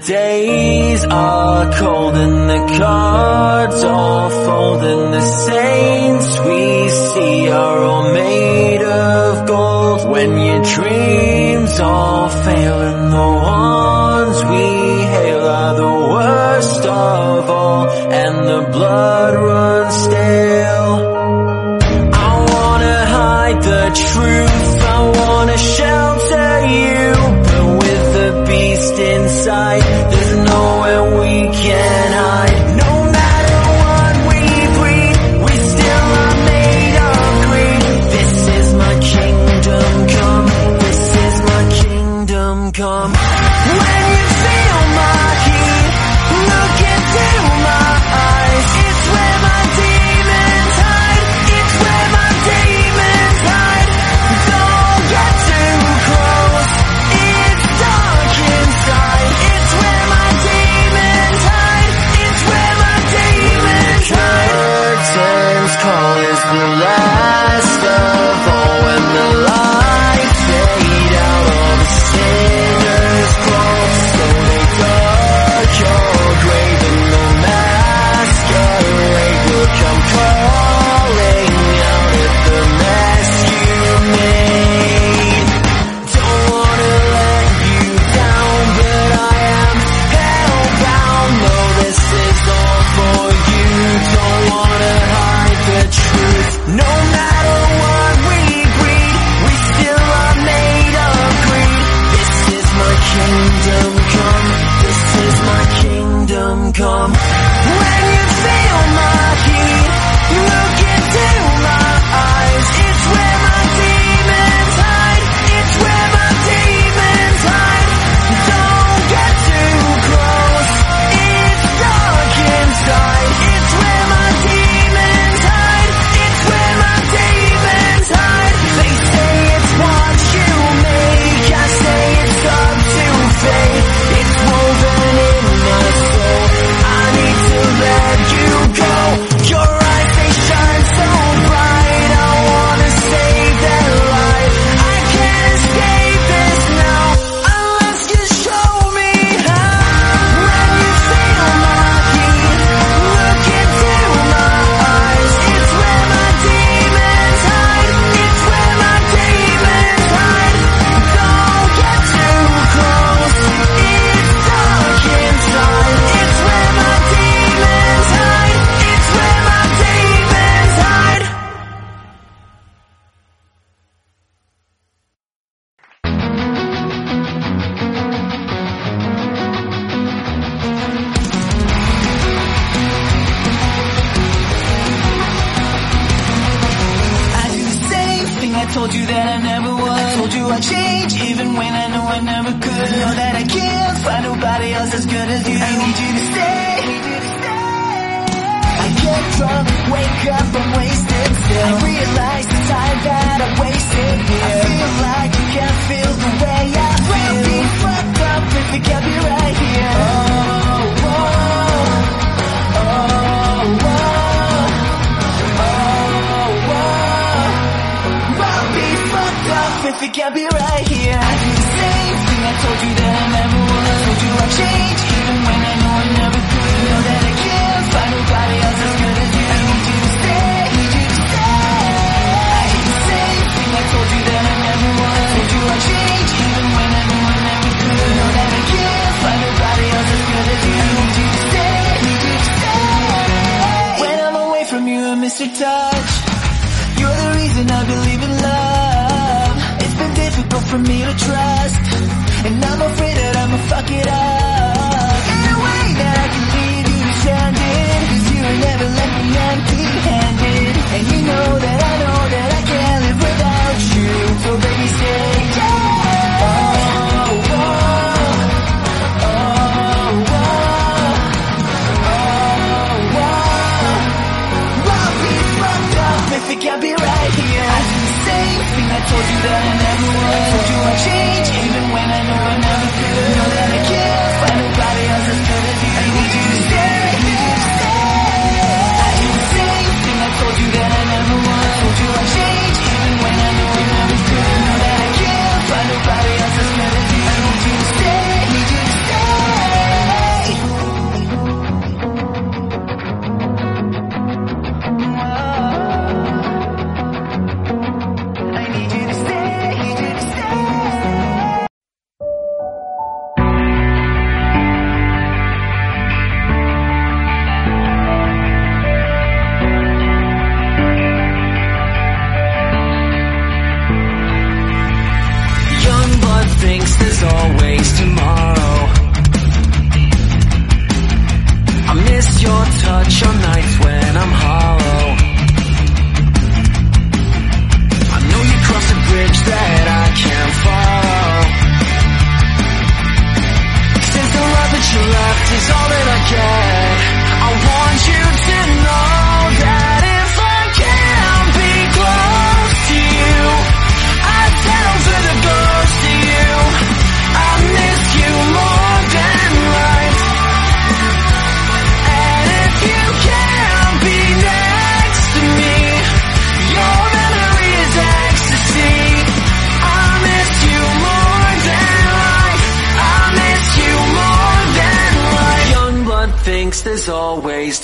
days are cold and the cards all fold and the saints we see are all made of gold. When your dreams are around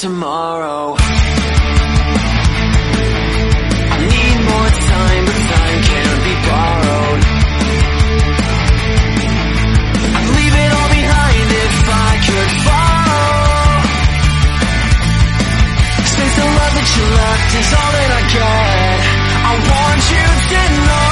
tomorrow. I need more time, but time can't be borrowed. I'd leave it all behind if I could. Since the love that you left is all that I get, I want you to know.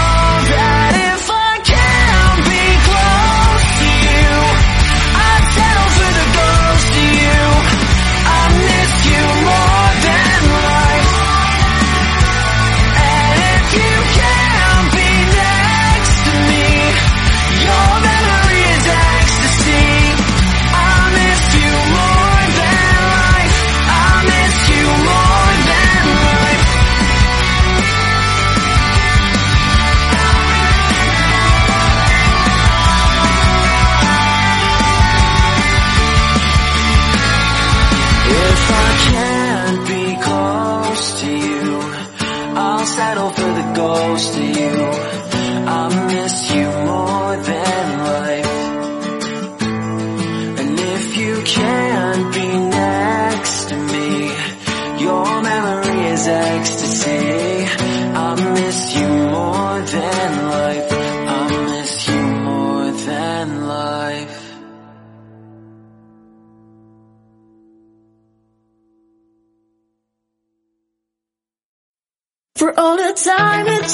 close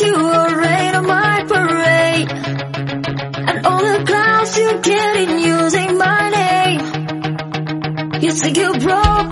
you were rain on my parade. And all the clouds you get in using my name. You think you broke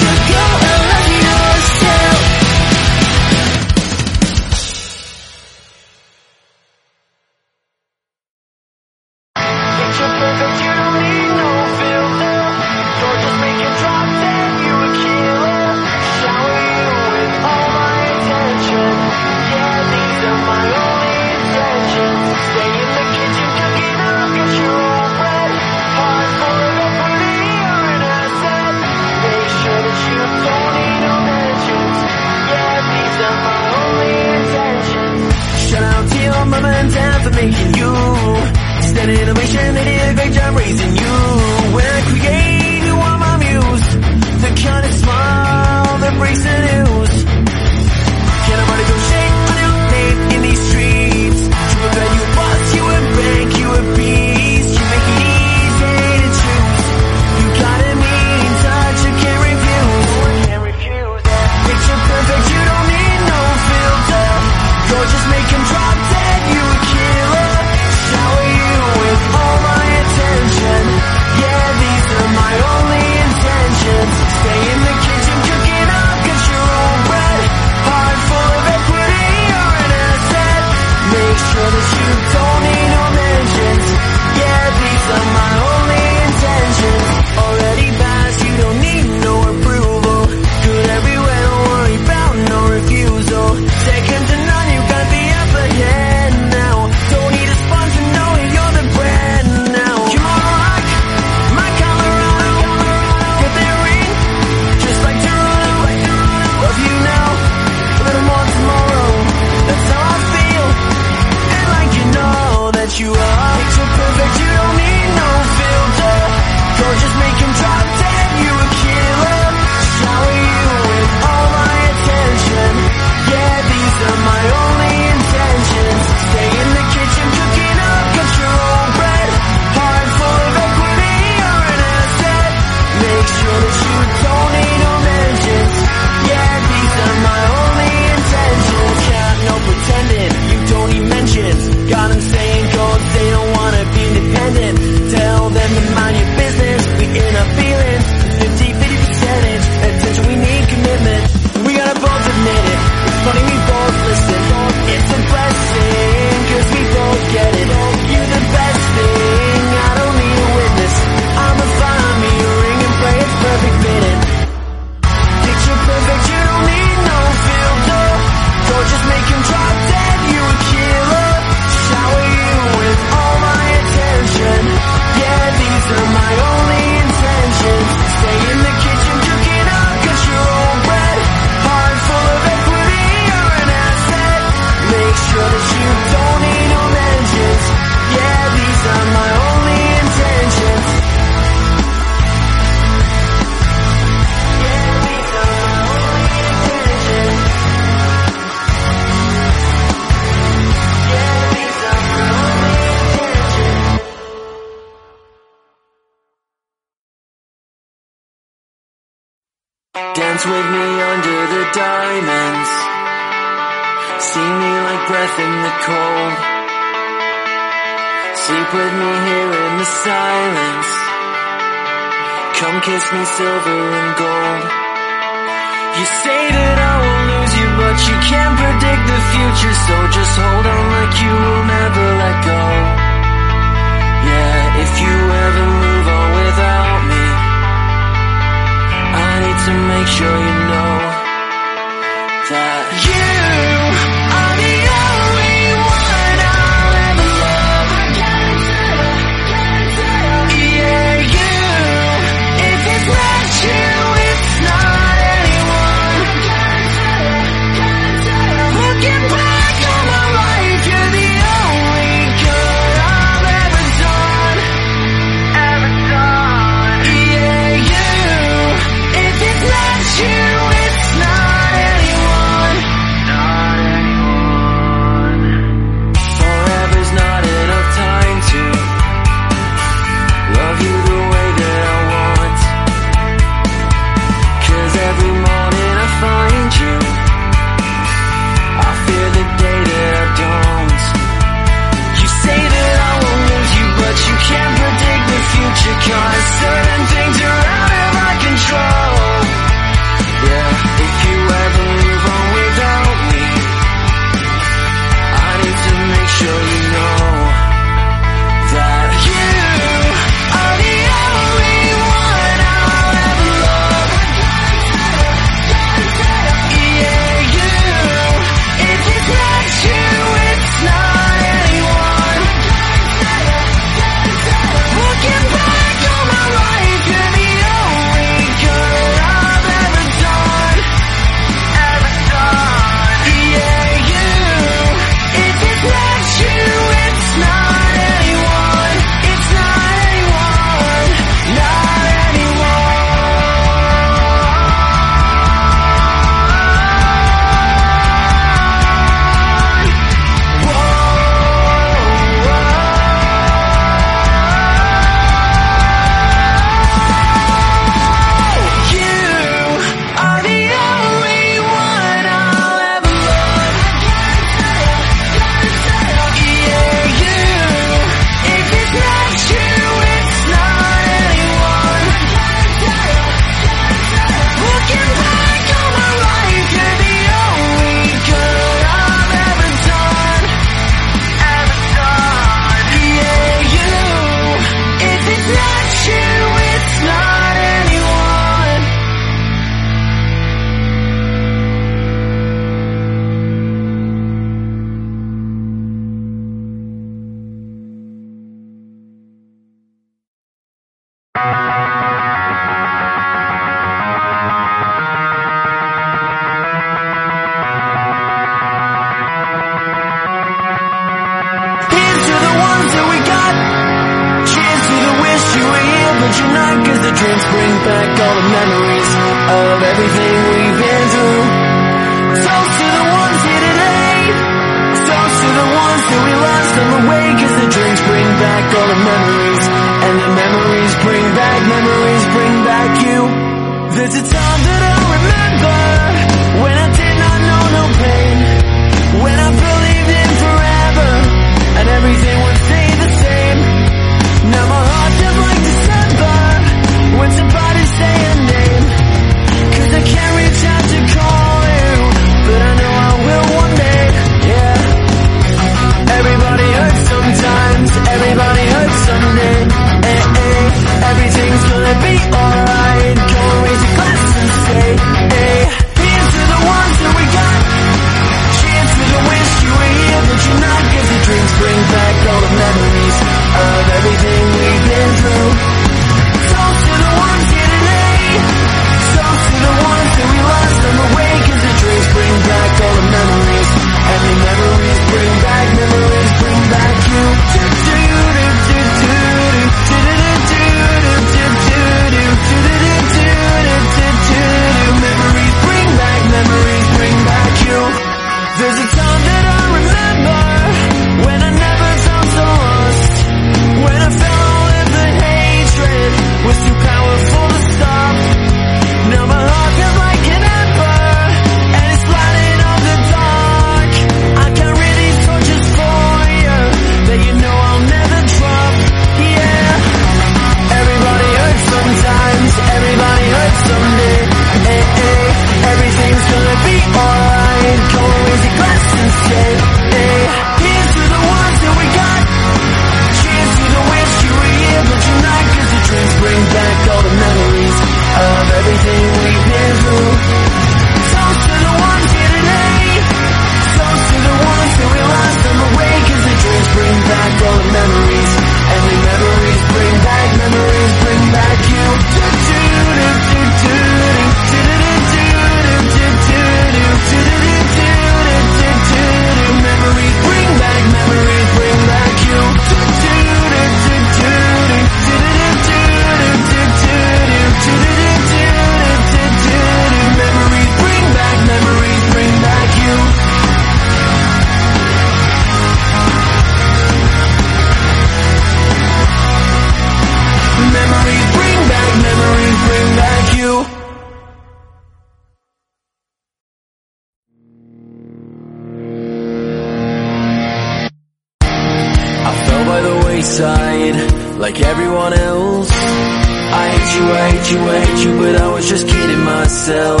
like everyone else. I hate you, I hate you, I hate you, but I was just kidding myself.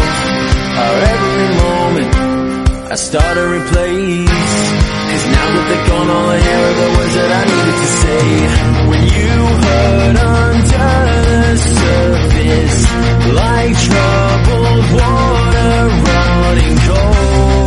Our every moment, I start to replace. Cause now that they're gone, all I hear are the words that I needed to say. When you hurt under the surface Like troubled water running cold.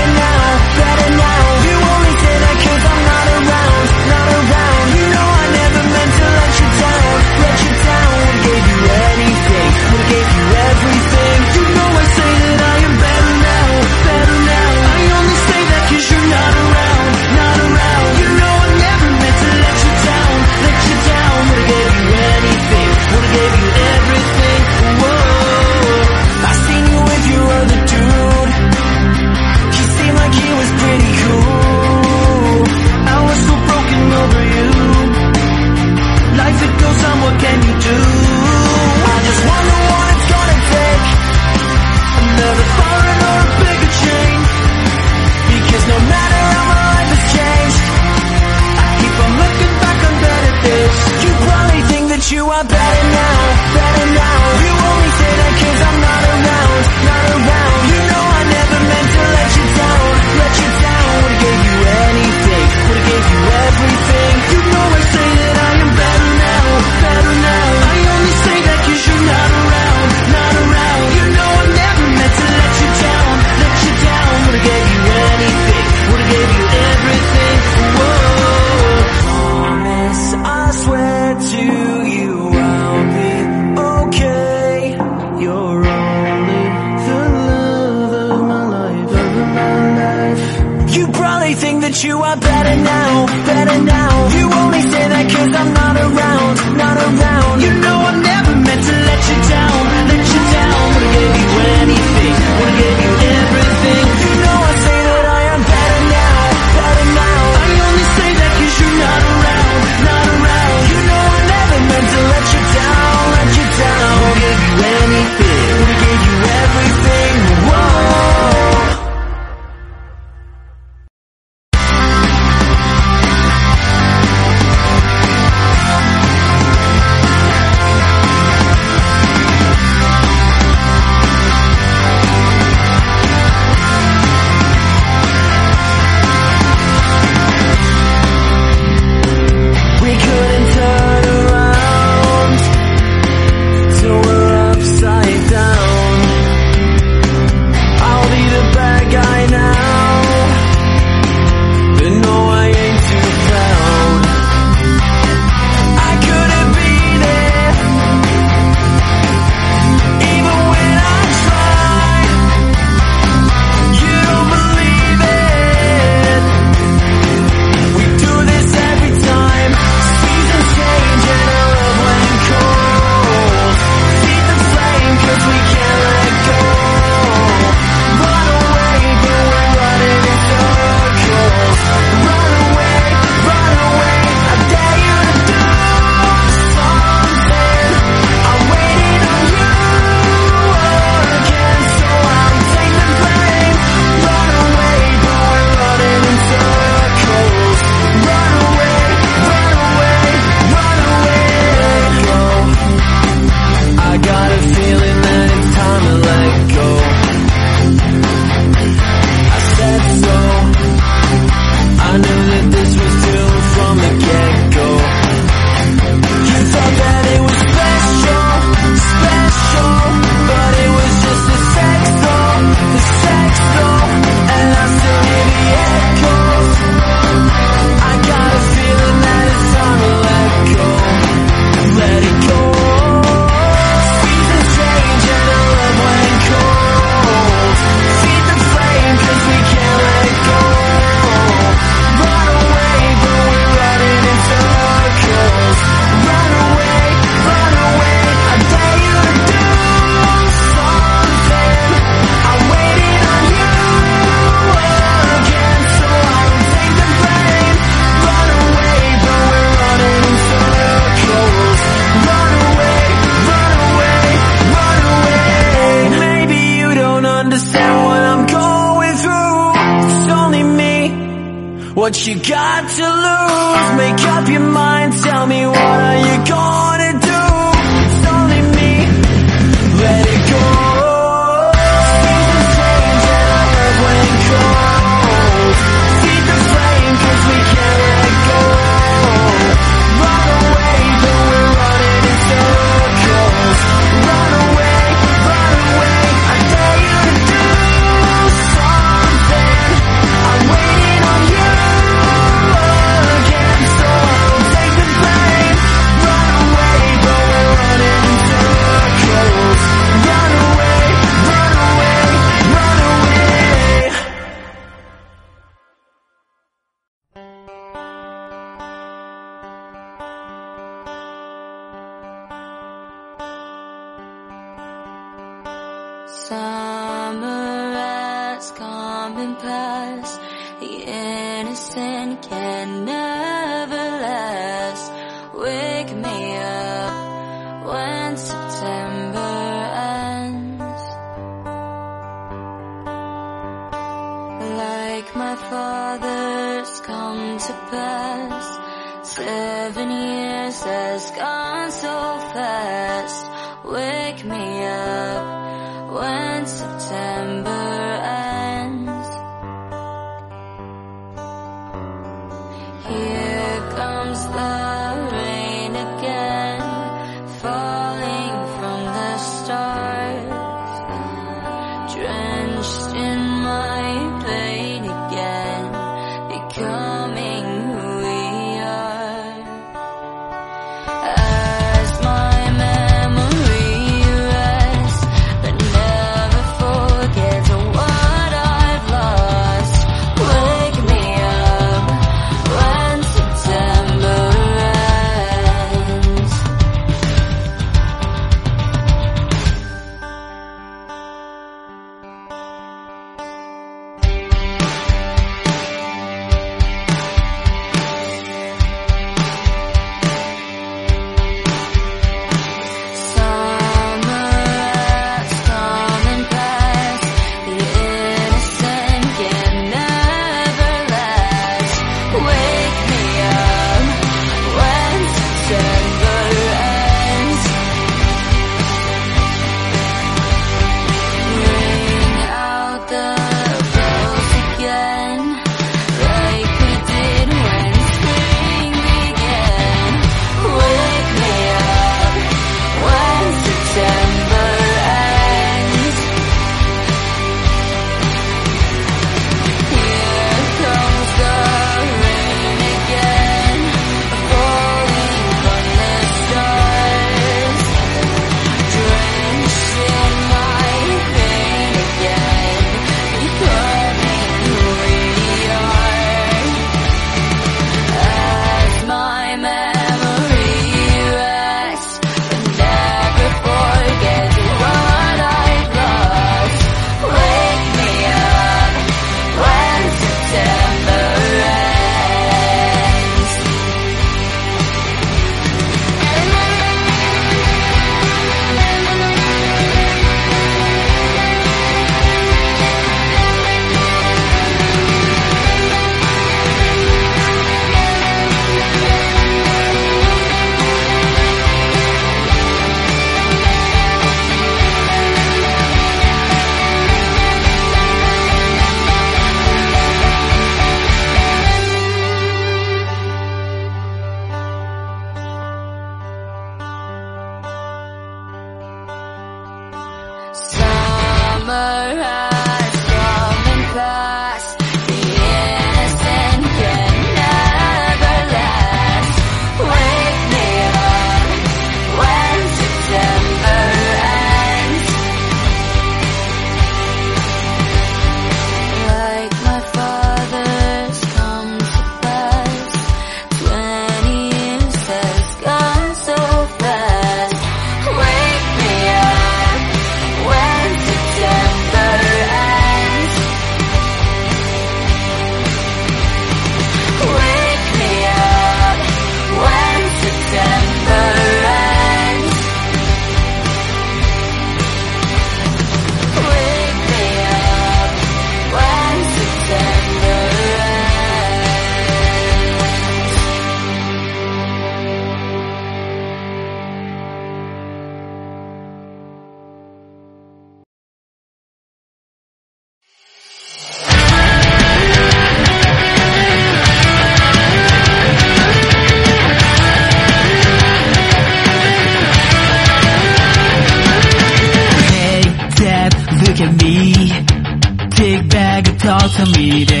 Me that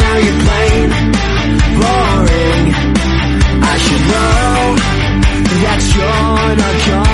Now you're plain boring. I should know that you're not gone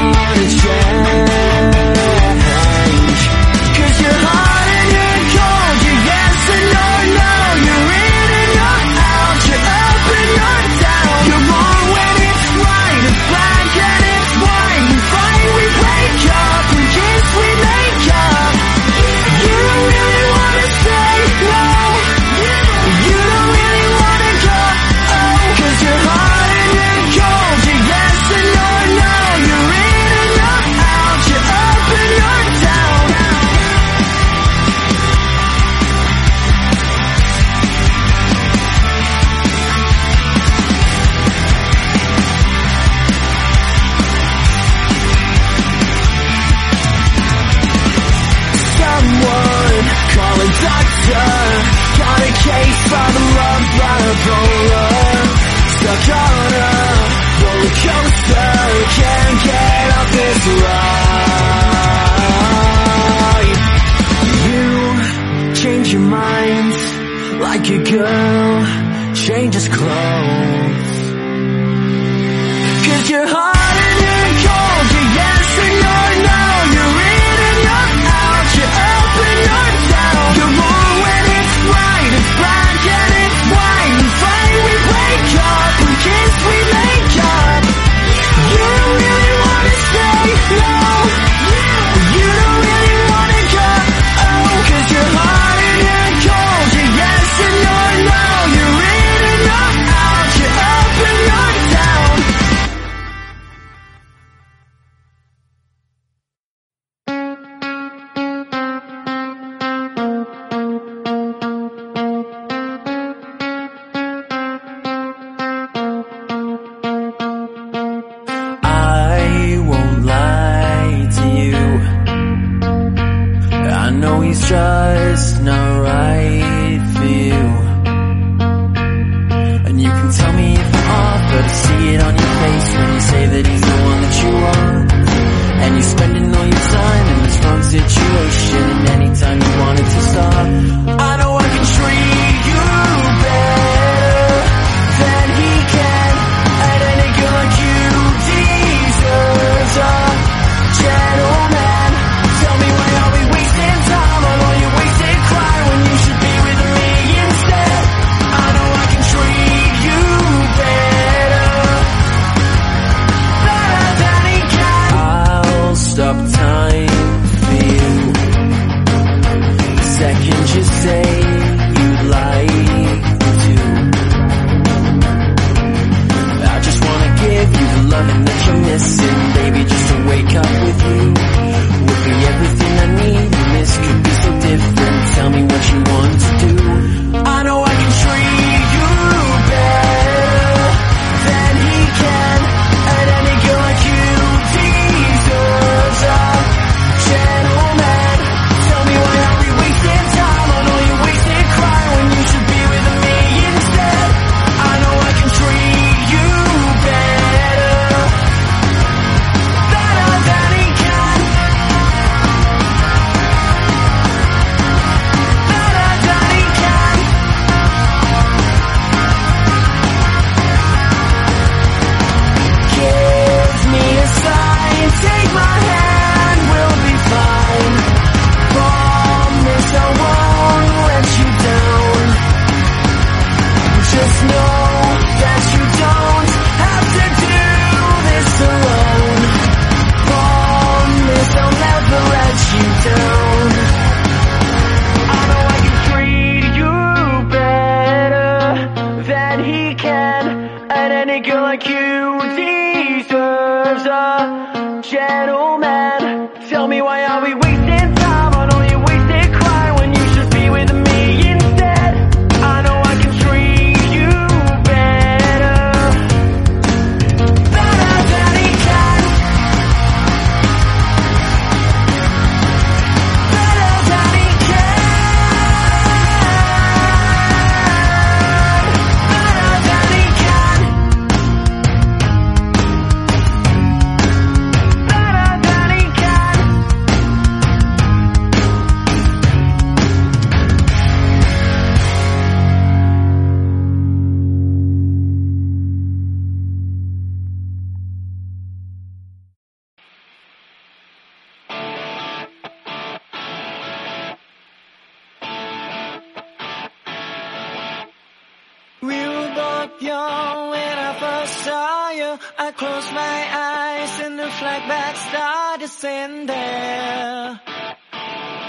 young when I first saw you. I closed my eyes and the flashback started sitting there.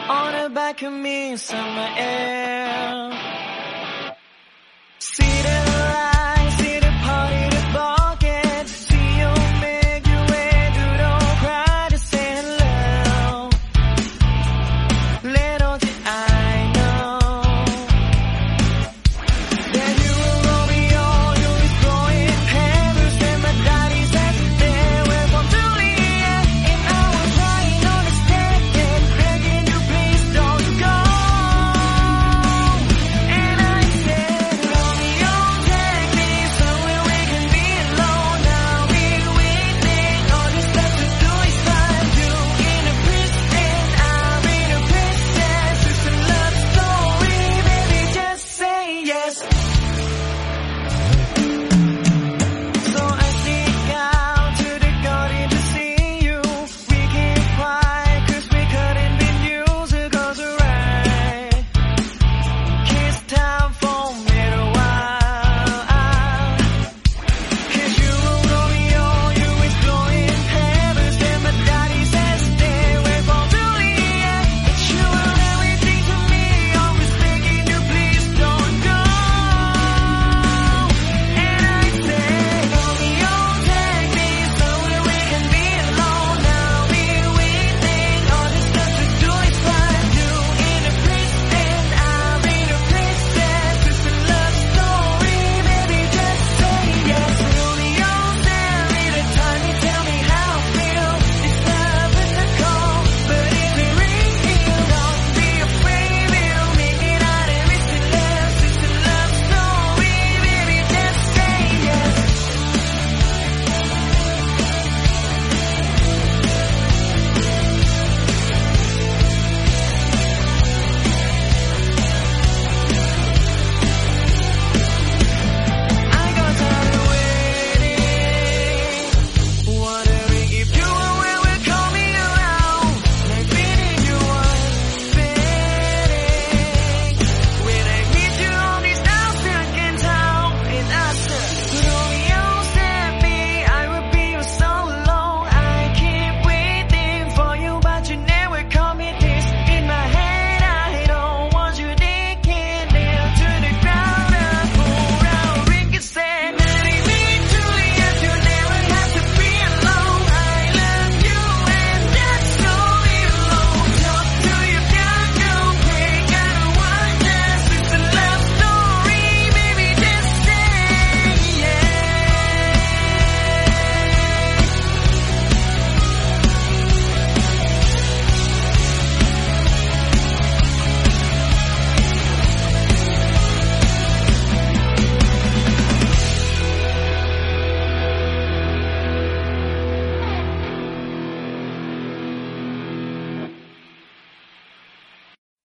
On the back of me, summer air.